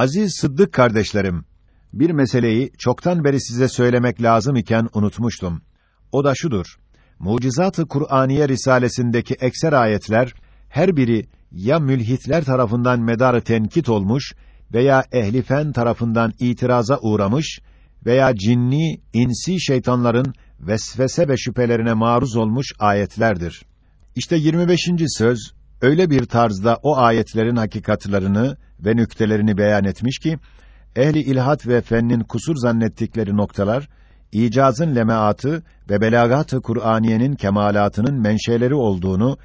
Aziz Sıddık kardeşlerim, bir meseleyi çoktan beri size söylemek lazım iken unutmuştum. O da şudur. Mucizat-ı Kur'aniye risalesindeki ekser ayetler her biri ya mülhitler tarafından medarı tenkit olmuş veya ehli fen tarafından itiraza uğramış veya cinni, insi şeytanların vesvese ve şüphelerine maruz olmuş ayetlerdir. İşte 25. söz öyle bir tarzda o ayetlerin hakikatlarını ve nüktelerini beyan etmiş ki ehli ilhat ve fennin kusur zannettikleri noktalar icazın lemaatı ve belagat-ı Kur'aniyenin kemalatının menşeleri olduğunu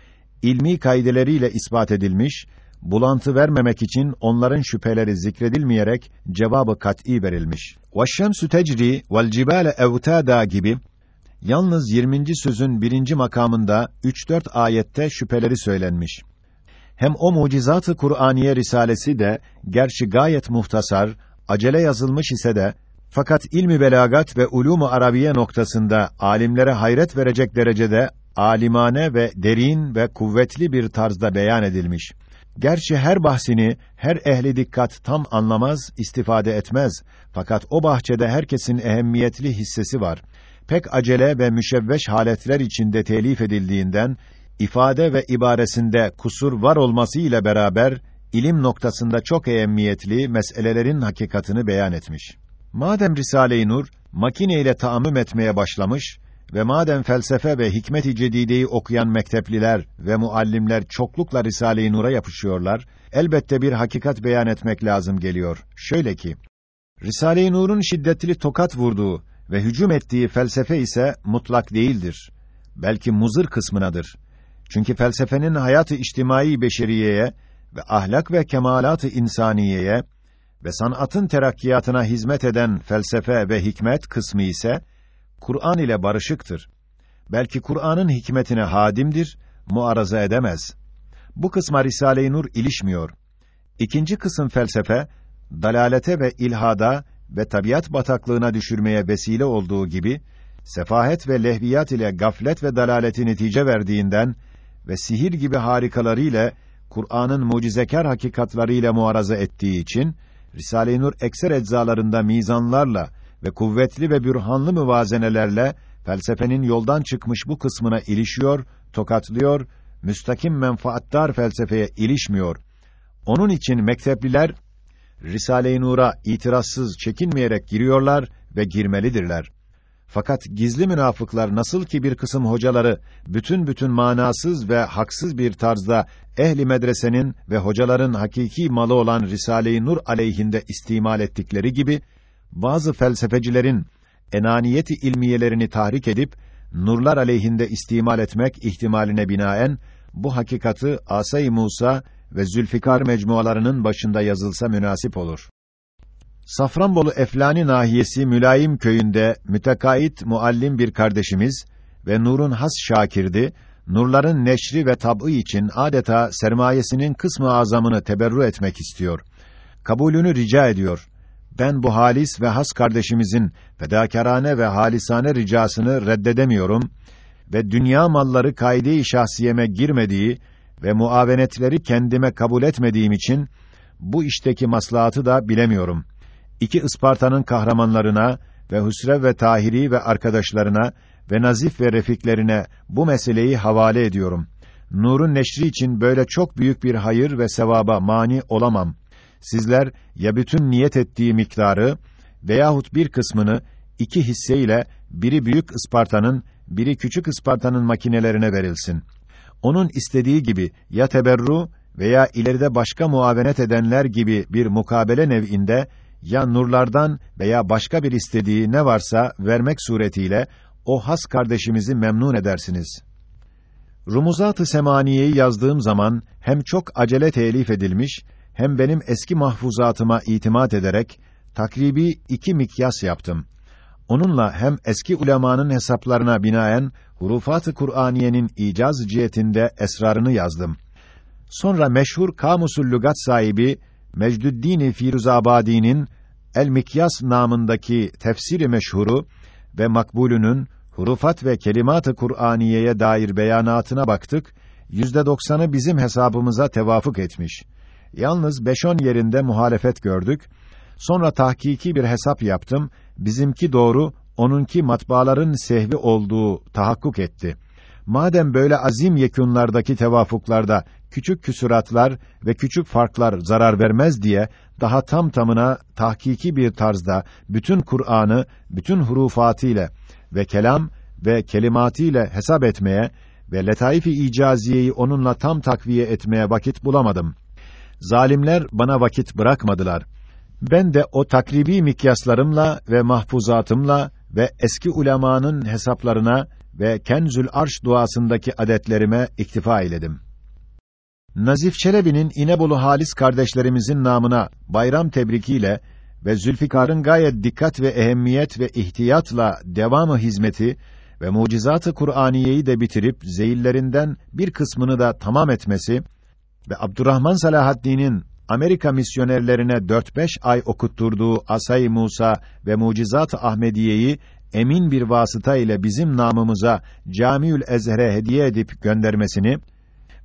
ilmi kaideleriyle ispat edilmiş, bulantı vermemek için onların şüpheleri zikredilmeyerek cevabı kat'î verilmiş. وَالشَّمْسُ تَجْرِي وَالْجِبَالَ اَوْتَادًا gibi yalnız 20. sözün birinci makamında 3-4 ayette şüpheleri söylenmiş. Hem o mucizat-ı Kur'aniye risalesi de gerçi gayet muhtasar, acele yazılmış ise de fakat ilmi belagat ve ulûmu arabiye noktasında alimlere hayret verecek derecede alimane ve derin ve kuvvetli bir tarzda beyan edilmiş. Gerçi her bahsini her ehli dikkat tam anlamaz, istifade etmez. Fakat o bahçede herkesin ehemmiyetli hissesi var. Pek acele ve müşevveş haletler içinde telif edildiğinden ifade ve ibaresinde kusur var olması ile beraber ilim noktasında çok ehemmiyetli meselelerin hakikatını beyan etmiş. Madem Risale-i Nur makine ile taammüm etmeye başlamış ve madem felsefe ve hikmet-i cedideyi okuyan mektepliler ve muallimler çoklukla Risale-i Nur'a yapışıyorlar, elbette bir hakikat beyan etmek lazım geliyor. Şöyle ki, Risale-i Nur'un şiddetli tokat vurduğu ve hücum ettiği felsefe ise mutlak değildir. Belki muzır kısmınadır. Çünkü felsefenin hayatı içtimai beşeriyeye ve ahlak ve kemalat-ı insaniyeye ve sanatın terakkiyatına hizmet eden felsefe ve hikmet kısmı ise Kur'an ile barışıktır. Belki Kur'an'ın hikmetine hadimdir, muaraza edemez. Bu kısma Risale-i Nur ilişmiyor. İkinci kısım felsefe dalalete ve ilhada ve tabiat bataklığına düşürmeye vesile olduğu gibi sefahet ve lehviyat ile gaflet ve dalaleti netice verdiğinden ve sihir gibi harikalarıyla Kur'an'ın mucizekar hakikatlarıyla muaraza ettiği için Risale-i Nur ekser eczalarında mizanlarla ve kuvvetli ve bürhanlı müvazenelerle felsefenin yoldan çıkmış bu kısmına ilişiyor, tokatlıyor, müstakim menfaattar felsefeye ilişmiyor. Onun için mektepliler Risale-i Nur'a itirazsız çekinmeyerek giriyorlar ve girmelidirler. Fakat gizli münafıklar nasıl ki bir kısım hocaları bütün bütün manasız ve haksız bir tarzda ehli medresenin ve hocaların hakiki malı olan Risale-i Nur aleyhinde istimal ettikleri gibi bazı felsefecilerin enaniyeti ilmiyelerini tahrik edip nurlar aleyhinde istimal etmek ihtimaline binaen bu hakikati Asay Musa ve Zülfikar mecmualarının başında yazılsa münasip olur. Safranbolu Eflani nahiyesi Mülayim köyünde mütekait muallim bir kardeşimiz ve Nur'un has şakirdi, nurların neşri ve tab'ı için adeta sermayesinin kısmı azamını teberru etmek istiyor. Kabulünü rica ediyor. Ben bu halis ve has kardeşimizin fedakarane ve halisane ricasını reddedemiyorum ve dünya malları kaide-i şahsiyeme girmediği ve muavenetleri kendime kabul etmediğim için bu işteki maslahatı da bilemiyorum. İki Isparta'nın kahramanlarına ve Hüsrev ve Tahiri ve arkadaşlarına ve Nazif ve refiklerine bu meseleyi havale ediyorum. Nur'un neşri için böyle çok büyük bir hayır ve sevaba mani olamam. Sizler ya bütün niyet ettiği miktarı veyahut bir kısmını iki hisseyle biri büyük Isparta'nın, biri küçük Isparta'nın makinelerine verilsin. Onun istediği gibi ya teberru veya ileride başka muavenet edenler gibi bir mukabele nev'inde ya nurlardan veya başka bir istediği ne varsa vermek suretiyle o has kardeşimizi memnun edersiniz. Rumuzat-ı Semaniye'yi yazdığım zaman hem çok acele telif edilmiş hem benim eski mahfuzatıma itimat ederek takribi iki mikyas yaptım. Onunla hem eski ulemanın hesaplarına binaen hurufat-ı Kur'aniyenin icaz cihetinde esrarını yazdım. Sonra meşhur Kamusul Lugat sahibi Mecdüddin Firuzabadi'nin El Mikyas namındaki tefsiri meşhuru ve makbulünün hurufat ve kelimat-ı Kur'aniyeye dair beyanatına baktık. Yüzde doksanı bizim hesabımıza tevafuk etmiş. Yalnız beş on yerinde muhalefet gördük. Sonra tahkiki bir hesap yaptım. Bizimki doğru, onunki matbaaların sehvi olduğu tahakkuk etti. Madem böyle azim yekunlardaki tevafuklarda küçük küsuratlar ve küçük farklar zarar vermez diye daha tam tamına tahkiki bir tarzda bütün Kur'an'ı bütün hurufatıyla ve kelam ve kelimatiyle hesap etmeye ve letaif-i icaziyeyi onunla tam takviye etmeye vakit bulamadım. Zalimler bana vakit bırakmadılar. Ben de o takribi mikyaslarımla ve mahfuzatımla ve eski ulemanın hesaplarına ve Kenzül Arş duasındaki adetlerime iktifa eyledim. Nazif Çelebi'nin İnebolu Halis kardeşlerimizin namına bayram tebrikiyle ve Zülfikar'ın gayet dikkat ve ehemmiyet ve ihtiyatla devamı hizmeti ve mucizatı Kur'aniyeyi de bitirip zeyillerinden bir kısmını da tamam etmesi ve Abdurrahman Salahaddin'in Amerika misyonerlerine 4-5 ay okutturduğu Asay Musa ve Mucizat-ı Ahmediye'yi emin bir vasıta ile bizim namımıza Camiül Ezher'e hediye edip göndermesini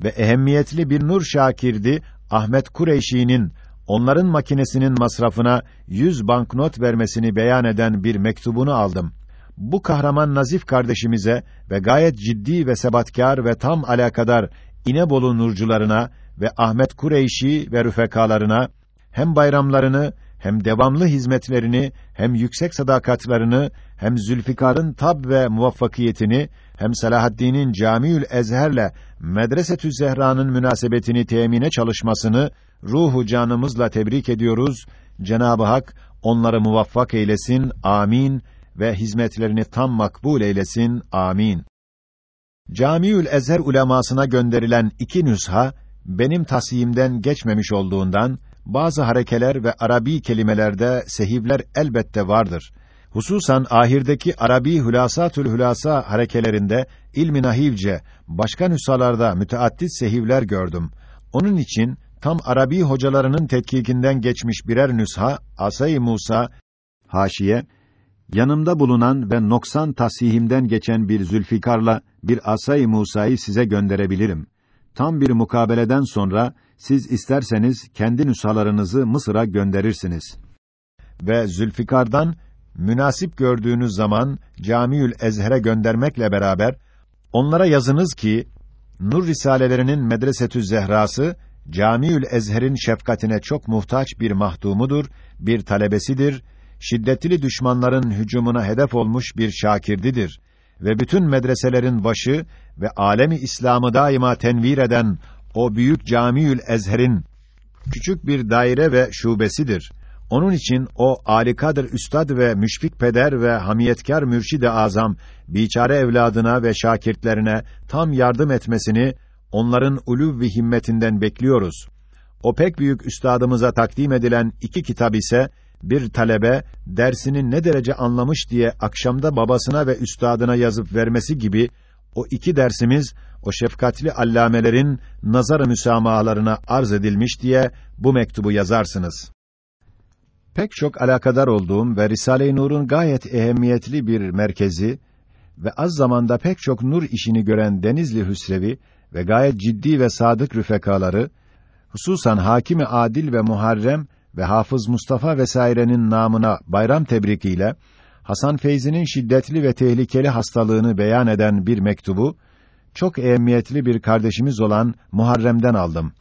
ve ehemmiyetli bir nur şakirdi Ahmet Kureyşi'nin onların makinesinin masrafına 100 banknot vermesini beyan eden bir mektubunu aldım. Bu kahraman nazif kardeşimize ve gayet ciddi ve sebatkar ve tam alakadar İnebolu nurcularına ve Ahmet Kureyşi ve rüfekalarına hem bayramlarını hem devamlı hizmetlerini hem yüksek sadakatlarını hem Zülfikar'ın tab ve muvaffakiyetini hem Selahaddin'in Camiül Ezher'le Medresetü Zehra'nın münasebetini temine çalışmasını ruhu canımızla tebrik ediyoruz. Cenab-ı Hak onları muvaffak eylesin. Amin ve hizmetlerini tam makbul eylesin. Amin. Camiül Ezher ulemasına gönderilen iki nüsha benim tasiyimden geçmemiş olduğundan bazı harekeler ve Arabi kelimelerde sehivler elbette vardır. Hususan ahirdeki Arabi hülasatül hülasa harekelerinde ilmi nahivce başka nüshalarda müteaddit sehivler gördüm. Onun için tam Arabi hocalarının tetkikinden geçmiş birer nüsha Asay Musa haşiye yanımda bulunan ve noksan tasihimden geçen bir Zülfikar'la bir Asay Musa'yı size gönderebilirim. Tam bir mukabeleden sonra siz isterseniz kendi nüshalarınızı Mısır'a gönderirsiniz. Ve Zülfikar'dan münasip gördüğünüz zaman Camiül Ezher'e göndermekle beraber onlara yazınız ki Nur risalelerinin Medresetü Zehrası Camiül Ezher'in şefkatine çok muhtaç bir mahdumudur, bir talebesidir, şiddetli düşmanların hücumuna hedef olmuş bir şakirdidir ve bütün medreselerin başı ve alemi İslam'ı daima tenvir eden o büyük Camiül Ezher'in küçük bir daire ve şubesidir. Onun için o alikadır üstad ve müşfik peder ve hamiyetkar mürşid-i azam biçare evladına ve şakirtlerine tam yardım etmesini onların ulûv ve himmetinden bekliyoruz. O pek büyük üstadımıza takdim edilen iki kitap ise bir talebe dersini ne derece anlamış diye akşamda babasına ve üstadına yazıp vermesi gibi o iki dersimiz o şefkatli allamelerin nazar-ı müsamahalarına arz edilmiş diye bu mektubu yazarsınız. Pek çok alakadar olduğum ve Risale-i Nur'un gayet ehemmiyetli bir merkezi ve az zamanda pek çok nur işini gören Denizli Hüsrevi ve gayet ciddi ve sadık rüfekaları, hususan Hakimi Adil ve Muharrem ve Hafız Mustafa vesairenin namına bayram tebrikiyle Hasan Feyzi'nin şiddetli ve tehlikeli hastalığını beyan eden bir mektubu çok ehemmiyetli bir kardeşimiz olan Muharrem'den aldım.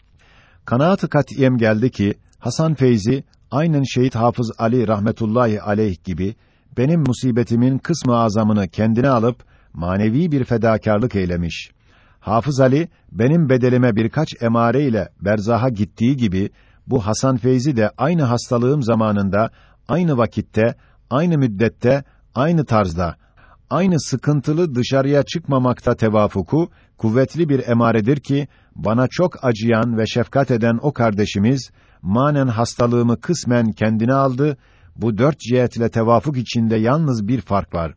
Kanaat-ı kat'iyem geldi ki Hasan Feyzi aynen Şehit Hafız Ali rahmetullahi aleyh gibi benim musibetimin kısmı azamını kendine alıp manevi bir fedakarlık eylemiş. Hafız Ali benim bedelime birkaç emare ile berzaha gittiği gibi bu Hasan Feyzi de aynı hastalığım zamanında aynı vakitte aynı müddette aynı tarzda aynı sıkıntılı dışarıya çıkmamakta tevafuku kuvvetli bir emaredir ki bana çok acıyan ve şefkat eden o kardeşimiz manen hastalığımı kısmen kendine aldı. Bu dört cihetle tevafuk içinde yalnız bir fark var.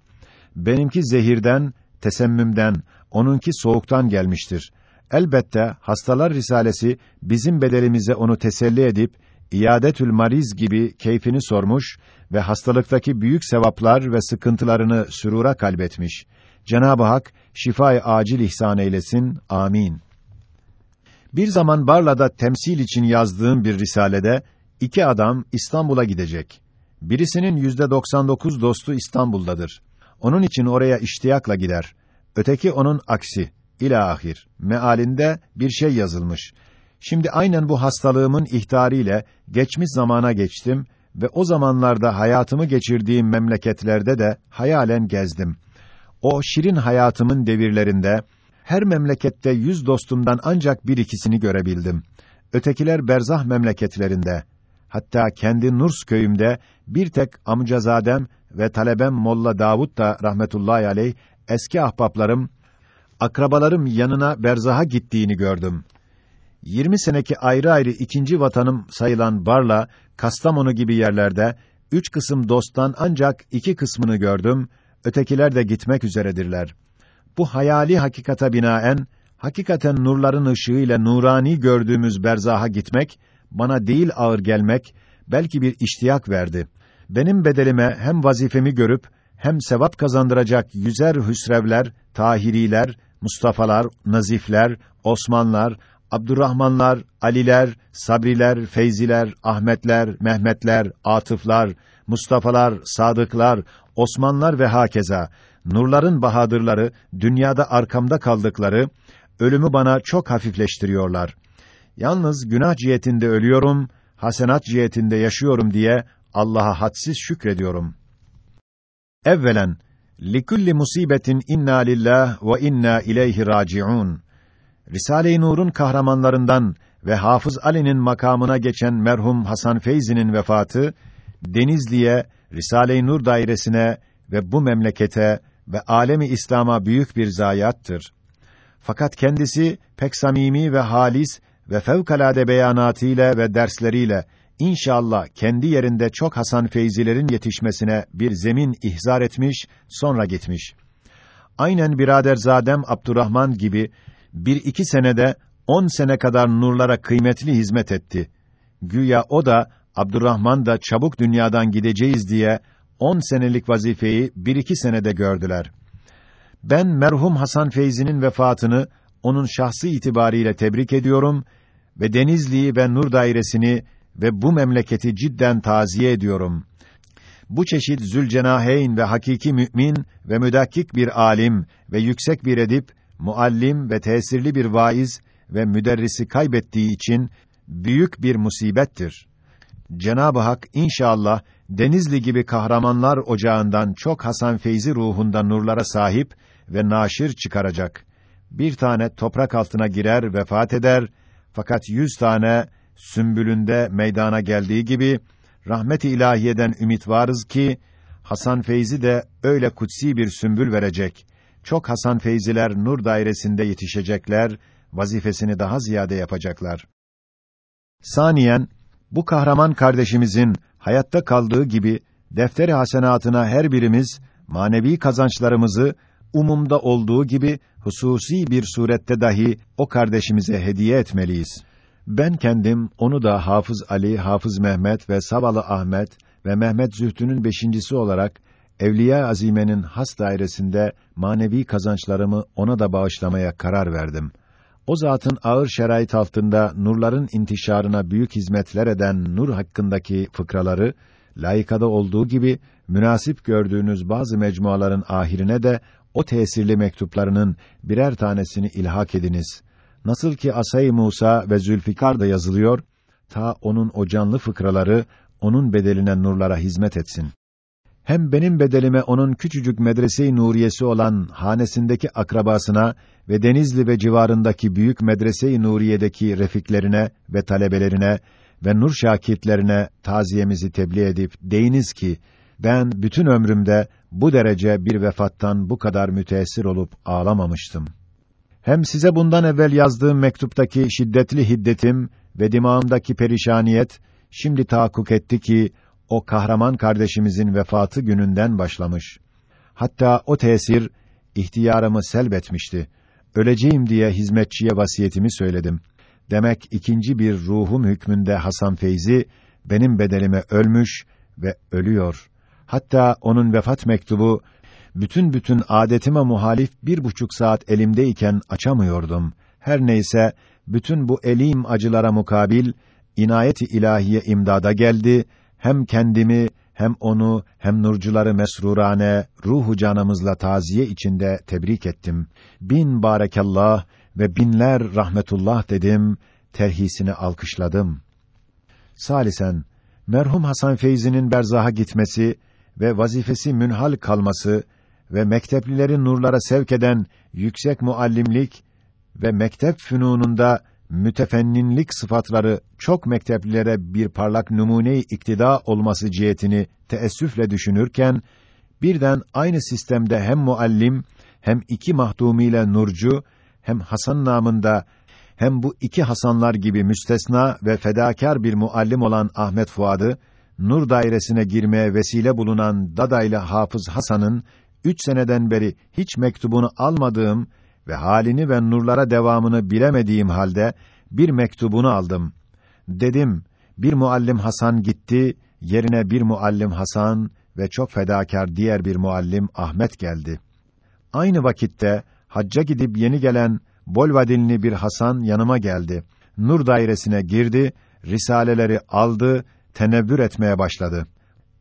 Benimki zehirden, tesemmümden, onunki soğuktan gelmiştir. Elbette hastalar risalesi bizim bedelimize onu teselli edip iadetül mariz gibi keyfini sormuş ve hastalıktaki büyük sevaplar ve sıkıntılarını sürura kalbetmiş. Cenab-ı Hak şifayı acil ihsan eylesin. Amin. Bir zaman Barla'da temsil için yazdığım bir risalede iki adam İstanbul'a gidecek. Birisinin yüzde 99 dostu İstanbul'dadır. Onun için oraya iştiyakla gider. Öteki onun aksi. İlahir. Mealinde bir şey yazılmış. Şimdi aynen bu hastalığımın ihtariyle geçmiş zamana geçtim ve o zamanlarda hayatımı geçirdiğim memleketlerde de hayalen gezdim. O şirin hayatımın devirlerinde her memlekette yüz dostumdan ancak bir ikisini görebildim. Ötekiler berzah memleketlerinde. Hatta kendi Nurs köyümde bir tek amcazadem ve talebem Molla Davud da rahmetullahi aleyh eski ahbaplarım, akrabalarım yanına berzaha gittiğini gördüm. 20 seneki ayrı ayrı ikinci vatanım sayılan Barla, Kastamonu gibi yerlerde üç kısım dosttan ancak iki kısmını gördüm, ötekiler de gitmek üzeredirler. Bu hayali hakikata binaen hakikaten nurların ışığı ile nurani gördüğümüz berzaha gitmek bana değil ağır gelmek belki bir iştiyak verdi. Benim bedelime hem vazifemi görüp hem sevap kazandıracak yüzer hüsrevler, tahiriler, Mustafalar, Nazifler, Osmanlar, Abdurrahmanlar, Aliler, Sabriler, Feyziler, Ahmetler, Mehmetler, Atıflar, Mustafalar, Sadıklar, Osmanlar ve hakeza nurların bahadırları dünyada arkamda kaldıkları ölümü bana çok hafifleştiriyorlar. Yalnız günah cihetinde ölüyorum, hasenat cihetinde yaşıyorum diye Allah'a hadsiz şükrediyorum. Evvelen likulli musibetin inna lillah ve inna ileyhi raciun. Risale-i Nur'un kahramanlarından ve Hafız Ali'nin makamına geçen merhum Hasan Feyzi'nin vefatı Denizli'ye, Risale-i Nur dairesine ve bu memlekete ve alemi İslam'a büyük bir zayiattır. Fakat kendisi pek samimi ve halis ve fevkalade beyanatıyla ve dersleriyle inşallah kendi yerinde çok Hasan Feyzilerin yetişmesine bir zemin ihzar etmiş, sonra gitmiş. Aynen biraderzadem Abdurrahman gibi bir iki senede on sene kadar nurlara kıymetli hizmet etti. Güya o da Abdurrahman da çabuk dünyadan gideceğiz diye on senelik vazifeyi bir iki senede gördüler. Ben merhum Hasan Feyzi'nin vefatını onun şahsı itibariyle tebrik ediyorum ve Denizli'yi ve Nur Dairesini ve bu memleketi cidden taziye ediyorum. Bu çeşit Zülcenaheyn ve hakiki mümin ve müdakkik bir alim ve yüksek bir edip, muallim ve tesirli bir vaiz ve müderrisi kaybettiği için büyük bir musibettir. Cenab-ı Hak inşallah Denizli gibi kahramanlar ocağından çok Hasan Feyzi ruhunda nurlara sahip ve naşir çıkaracak. Bir tane toprak altına girer, vefat eder. Fakat yüz tane sümbülünde meydana geldiği gibi rahmet-i ilahiyeden ümit varız ki Hasan Feyzi de öyle kutsi bir sümbül verecek. Çok Hasan Feyziler nur dairesinde yetişecekler, vazifesini daha ziyade yapacaklar. Saniyen bu kahraman kardeşimizin hayatta kaldığı gibi defteri hasenatına her birimiz manevi kazançlarımızı umumda olduğu gibi hususi bir surette dahi o kardeşimize hediye etmeliyiz. Ben kendim onu da Hafız Ali, Hafız Mehmet ve Savalı Ahmet ve Mehmet Zühtü'nün beşincisi olarak Evliya Azime'nin has dairesinde manevi kazançlarımı ona da bağışlamaya karar verdim. O zatın ağır şerait altında nurların intişarına büyük hizmetler eden nur hakkındaki fıkraları layıkada olduğu gibi münasip gördüğünüz bazı mecmuaların ahirine de o tesirli mektuplarının birer tanesini ilhak ediniz. Nasıl ki Asay Musa ve Zülfikar da yazılıyor, ta onun o canlı fıkraları onun bedeline nurlara hizmet etsin. Hem benim bedelime onun küçücük medrese-i Nuriyesi olan hanesindeki akrabasına ve Denizli ve civarındaki büyük medrese-i Nuriye'deki refiklerine ve talebelerine ve nur şakirtlerine taziyemizi tebliğ edip deyiniz ki ben bütün ömrümde bu derece bir vefattan bu kadar müteessir olup ağlamamıştım. Hem size bundan evvel yazdığım mektuptaki şiddetli hiddetim ve dimağımdaki perişaniyet şimdi tahakkuk etti ki o kahraman kardeşimizin vefatı gününden başlamış. Hatta o tesir ihtiyarımı selbetmişti. Öleceğim diye hizmetçiye vasiyetimi söyledim. Demek ikinci bir ruhum hükmünde Hasan Feyzi benim bedelime ölmüş ve ölüyor. Hatta onun vefat mektubu bütün bütün adetime muhalif bir buçuk saat elimdeyken açamıyordum. Her neyse bütün bu elim acılara mukabil inayet-i ilahiye imdada geldi. Hem kendimi hem onu hem nurcuları mesrurane ruhu canımızla taziye içinde tebrik ettim. Bin barekallah ve binler rahmetullah dedim. Terhisini alkışladım. Salisen merhum Hasan Feyzi'nin berzaha gitmesi ve vazifesi münhal kalması ve mekteplilerin nurlara sevk eden yüksek muallimlik ve mektep fünununda mütefenninlik sıfatları çok mekteplilere bir parlak numune-i iktida olması cihetini teessüfle düşünürken birden aynı sistemde hem muallim hem iki mahdumiyle nurcu hem Hasan namında hem bu iki Hasanlar gibi müstesna ve fedakar bir muallim olan Ahmet Fuad'ı nur dairesine girmeye vesile bulunan Dadaylı Hafız Hasan'ın üç seneden beri hiç mektubunu almadığım ve halini ve nurlara devamını bilemediğim halde bir mektubunu aldım. Dedim, bir muallim Hasan gitti, yerine bir muallim Hasan ve çok fedakar diğer bir muallim Ahmet geldi. Aynı vakitte hacca gidip yeni gelen Bolvadinli bir Hasan yanıma geldi. Nur dairesine girdi, risaleleri aldı, tenevvür etmeye başladı.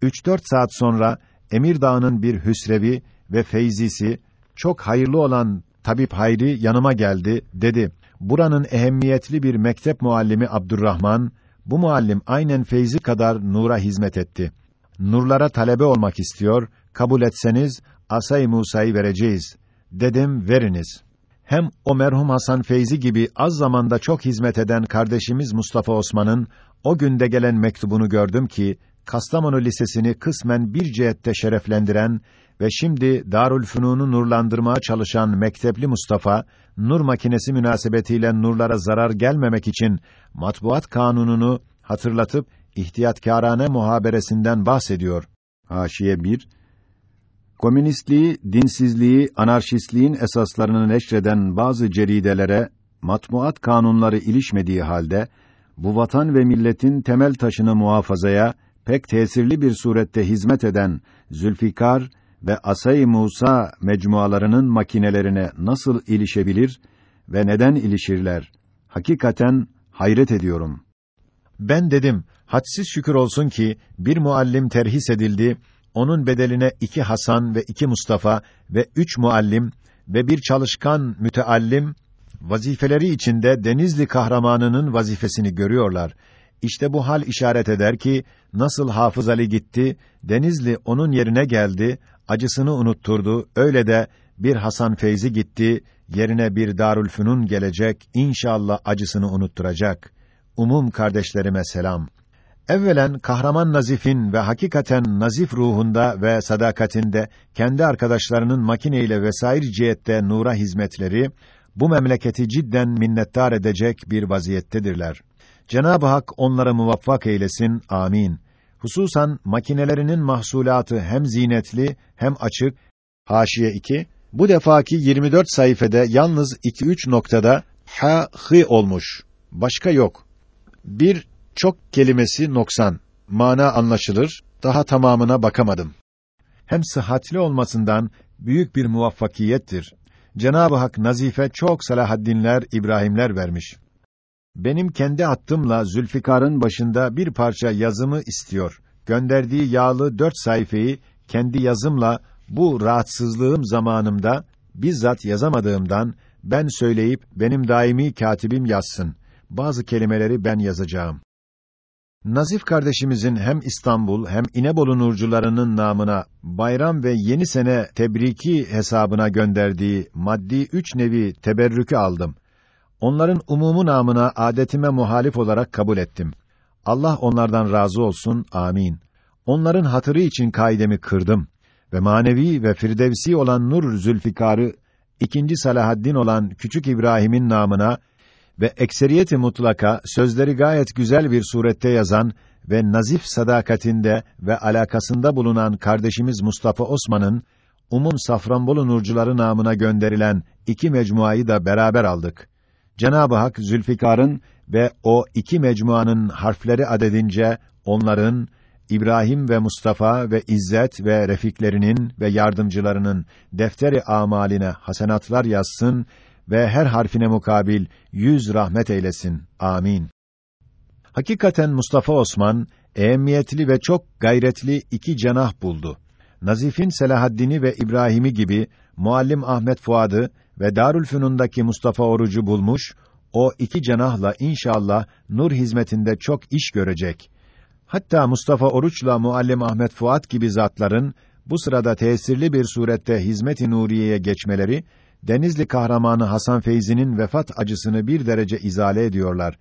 Üç dört saat sonra Emir Dağı'nın bir hüsrevi ve feyzisi, çok hayırlı olan Tabip Hayri yanıma geldi, dedi, buranın ehemmiyetli bir mektep muallimi Abdurrahman, bu muallim aynen Feyzi kadar nura hizmet etti. Nurlara talebe olmak istiyor, kabul etseniz, Asay Musa'yı vereceğiz. Dedim, veriniz. Hem o merhum Hasan Feyzi gibi az zamanda çok hizmet eden kardeşimiz Mustafa Osman'ın o günde gelen mektubunu gördüm ki, Kastamonu Lisesi'ni kısmen bir cihette şereflendiren ve şimdi Darülfünun'u nurlandırmaya çalışan mektepli Mustafa, nur makinesi münasebetiyle nurlara zarar gelmemek için matbuat kanununu hatırlatıp ihtiyatkârane muhaberesinden bahsediyor. Haşiye 1 Komünistliği, dinsizliği, anarşistliğin esaslarını neşreden bazı ceridelere matbuat kanunları ilişmediği halde bu vatan ve milletin temel taşını muhafazaya pek tesirli bir surette hizmet eden Zülfikar ve Asay Musa mecmualarının makinelerine nasıl ilişebilir ve neden ilişirler? Hakikaten hayret ediyorum. Ben dedim, hadsiz şükür olsun ki bir muallim terhis edildi, onun bedeline iki Hasan ve iki Mustafa ve üç muallim ve bir çalışkan müteallim vazifeleri içinde Denizli kahramanının vazifesini görüyorlar. İşte bu hal işaret eder ki nasıl Hafız Ali gitti, Denizli onun yerine geldi, acısını unutturdu. Öyle de bir Hasan Feyzi gitti, yerine bir Darülfünun gelecek, inşallah acısını unutturacak. Umum kardeşlerime selam. Evvelen kahraman Nazif'in ve hakikaten Nazif ruhunda ve sadakatinde kendi arkadaşlarının makineyle vesaire cihette nura hizmetleri bu memleketi cidden minnettar edecek bir vaziyettedirler. Cenab-ı Hak onları muvaffak eylesin. Amin. Hususan makinelerinin mahsulatı hem zinetli hem açık. Haşiye 2. Bu defaki 24 sayfede yalnız 2-3 noktada ha hı olmuş. Başka yok. Bir çok kelimesi noksan. Mana anlaşılır. Daha tamamına bakamadım. Hem sıhhatli olmasından büyük bir muvaffakiyettir. Cenab-ı Hak nazife çok Salahaddinler, İbrahimler vermiş. Benim kendi attımla Zülfikar'ın başında bir parça yazımı istiyor. Gönderdiği yağlı dört sayfayı kendi yazımla bu rahatsızlığım zamanımda bizzat yazamadığımdan ben söyleyip benim daimi katibim yazsın. Bazı kelimeleri ben yazacağım. Nazif kardeşimizin hem İstanbul hem İnebolu nurcularının namına bayram ve yeni sene tebriki hesabına gönderdiği maddi üç nevi teberrükü aldım. Onların umumu namına adetime muhalif olarak kabul ettim. Allah onlardan razı olsun. Amin. Onların hatırı için kaidemi kırdım ve manevi ve firdevsi olan Nur Zülfikar'ı ikinci Salahaddin olan Küçük İbrahim'in namına ve ekseriyeti mutlaka sözleri gayet güzel bir surette yazan ve nazif sadakatinde ve alakasında bulunan kardeşimiz Mustafa Osman'ın umum Safranbolu nurcuları namına gönderilen iki mecmuayı da beraber aldık. Cenab-ı Hak Zülfikar'ın ve o iki mecmuanın harfleri adedince onların İbrahim ve Mustafa ve İzzet ve refiklerinin ve yardımcılarının defteri amaline hasenatlar yazsın ve her harfine mukabil yüz rahmet eylesin. Amin. Hakikaten Mustafa Osman ehemmiyetli ve çok gayretli iki cenah buldu. Nazif'in Selahaddin'i ve İbrahim'i gibi Muallim Ahmet Fuad'ı ve Darülfünun'daki Mustafa Oruç'u bulmuş, o iki cenahla inşallah nur hizmetinde çok iş görecek. Hatta Mustafa Oruç'la Muallim Ahmet Fuat gibi zatların bu sırada tesirli bir surette hizmet-i nuriyeye geçmeleri Denizli kahramanı Hasan Feyzi'nin vefat acısını bir derece izale ediyorlar.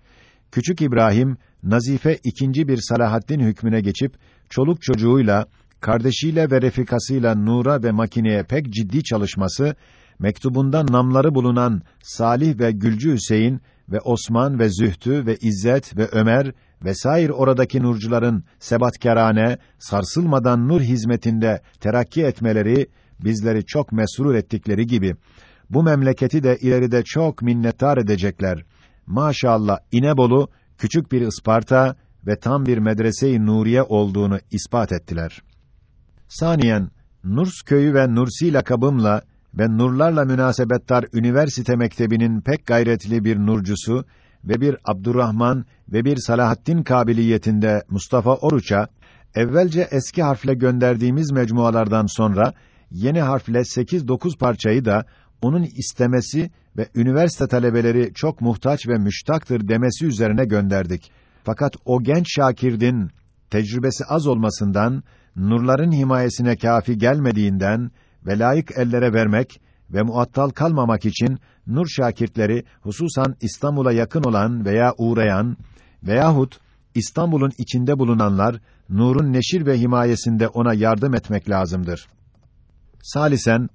Küçük İbrahim nazife ikinci bir Salahaddin hükmüne geçip çoluk çocuğuyla, kardeşiyle ve refikasıyla nura ve makineye pek ciddi çalışması mektubunda namları bulunan Salih ve Gülcü Hüseyin ve Osman ve Zühtü ve İzzet ve Ömer vesair oradaki nurcuların sebatkarane, sarsılmadan nur hizmetinde terakki etmeleri bizleri çok mesrur ettikleri gibi bu memleketi de ileride çok minnettar edecekler. Maşallah İnebolu küçük bir Isparta ve tam bir medrese-i nuriye olduğunu ispat ettiler. Saniyen Nurs köyü ve Nursi lakabımla ve nurlarla münasebettar üniversite mektebinin pek gayretli bir nurcusu ve bir Abdurrahman ve bir Salahaddin kabiliyetinde Mustafa Oruç'a evvelce eski harfle gönderdiğimiz mecmualardan sonra yeni harfle 8-9 parçayı da onun istemesi ve üniversite talebeleri çok muhtaç ve müştaktır demesi üzerine gönderdik. Fakat o genç şakirdin tecrübesi az olmasından, nurların himayesine kafi gelmediğinden ve layık ellere vermek ve muattal kalmamak için nur şakirtleri hususan İstanbul'a yakın olan veya uğrayan veyahut İstanbul'un içinde bulunanlar nurun neşir ve himayesinde ona yardım etmek lazımdır. Salisen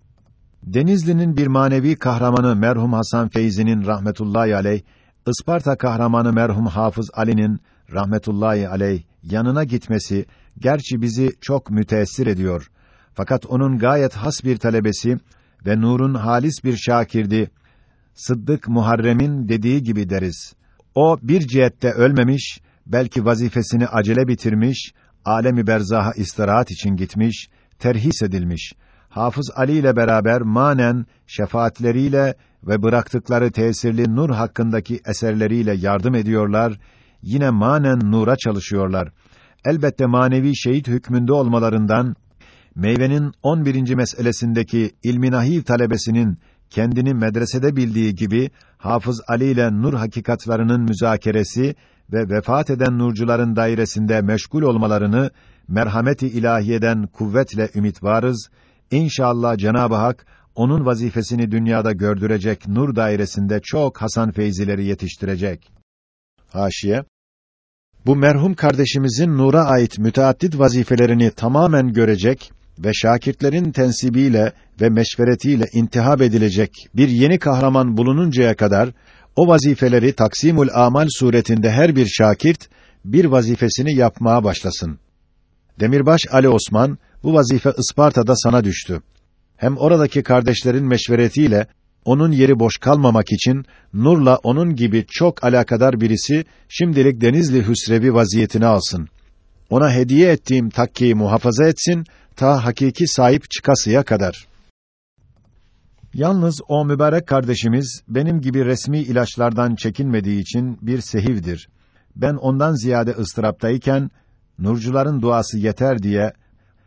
Denizli'nin bir manevi kahramanı merhum Hasan Feyzi'nin rahmetullahi aleyh, Isparta kahramanı merhum Hafız Ali'nin rahmetullahi aleyh yanına gitmesi gerçi bizi çok müteessir ediyor. Fakat onun gayet has bir talebesi ve Nur'un halis bir şakirdi. Sıddık Muharrem'in dediği gibi deriz. O bir cihette ölmemiş, belki vazifesini acele bitirmiş, alemi berzaha istirahat için gitmiş, terhis edilmiş. Hafız Ali ile beraber manen şefaatleriyle ve bıraktıkları tesirli nur hakkındaki eserleriyle yardım ediyorlar. Yine manen nura çalışıyorlar. Elbette manevi şehit hükmünde olmalarından meyvenin 11. meselesindeki ilmi nahiv talebesinin kendini medresede bildiği gibi Hafız Ali ile nur hakikatlarının müzakeresi ve vefat eden nurcuların dairesinde meşgul olmalarını merhameti ilahiyeden kuvvetle ümit varız. İnşallah Cenab-ı Hak onun vazifesini dünyada gördürecek nur dairesinde çok Hasan Feyzileri yetiştirecek. Haşiye Bu merhum kardeşimizin nura ait müteaddit vazifelerini tamamen görecek ve şakirtlerin tensibiyle ve meşveretiyle intihab edilecek bir yeni kahraman bulununcaya kadar o vazifeleri taksimul amal suretinde her bir şakirt bir vazifesini yapmaya başlasın. Demirbaş Ali Osman bu vazife Isparta'da sana düştü. Hem oradaki kardeşlerin meşveretiyle onun yeri boş kalmamak için Nur'la onun gibi çok alakadar birisi şimdilik Denizli Hüsrevi vaziyetini alsın. Ona hediye ettiğim takkiyi muhafaza etsin ta hakiki sahip çıkasıya kadar. Yalnız o mübarek kardeşimiz benim gibi resmi ilaçlardan çekinmediği için bir sehivdir. Ben ondan ziyade ıstıraptayken nurcuların duası yeter diye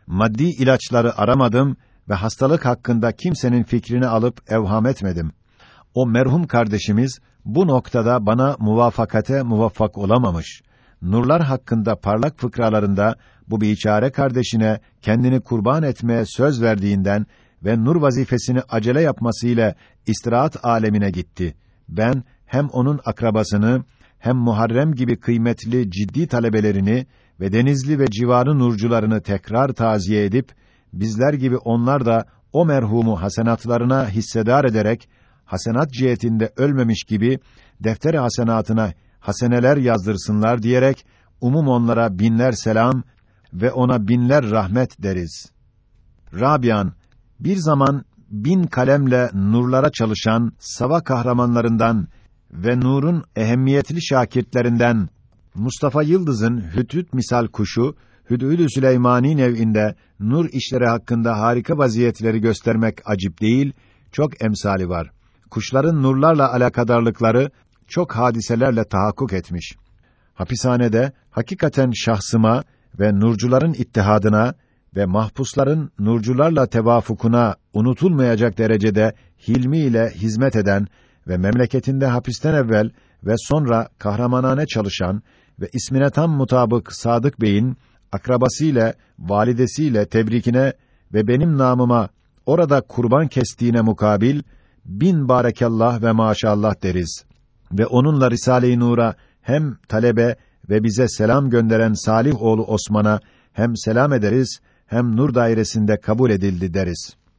maddi ilaçları aramadım ve hastalık hakkında kimsenin fikrini alıp evham etmedim. O merhum kardeşimiz bu noktada bana muvafakate muvaffak olamamış. Nurlar hakkında parlak fıkralarında bu biçare kardeşine kendini kurban etmeye söz verdiğinden ve nur vazifesini acele yapmasıyla istirahat alemine gitti. Ben hem onun akrabasını hem Muharrem gibi kıymetli ciddi talebelerini ve Denizli ve civarı nurcularını tekrar taziye edip bizler gibi onlar da o merhumu hasenatlarına hissedar ederek hasenat cihetinde ölmemiş gibi defter hasenatına haseneler yazdırsınlar diyerek umum onlara binler selam ve ona binler rahmet deriz. Rabian bir zaman bin kalemle nurlara çalışan sava kahramanlarından ve nurun ehemmiyetli şakirtlerinden Mustafa Yıldız'ın Hütüt misal kuşu Hüdüdü Süleymani nev'inde nur işleri hakkında harika vaziyetleri göstermek acip değil, çok emsali var. kuşların nurlarla alakadarlıkları çok hadiselerle tahakkuk etmiş. Hapishanede hakikaten şahsıma ve nurcuların ittihadına ve mahpusların nurcularla tevafukuna unutulmayacak derecede hilmiyle hizmet eden ve memleketinde hapisten evvel ve sonra kahramanane çalışan ve ismine tam mutabık Sadık Bey'in akrabasıyla, validesiyle tebrikine ve benim namıma orada kurban kestiğine mukabil bin barekallah ve maşallah deriz. Ve onunla Risale-i Nur'a hem talebe ve bize selam gönderen Salih oğlu Osman'a hem selam ederiz hem nur dairesinde kabul edildi deriz.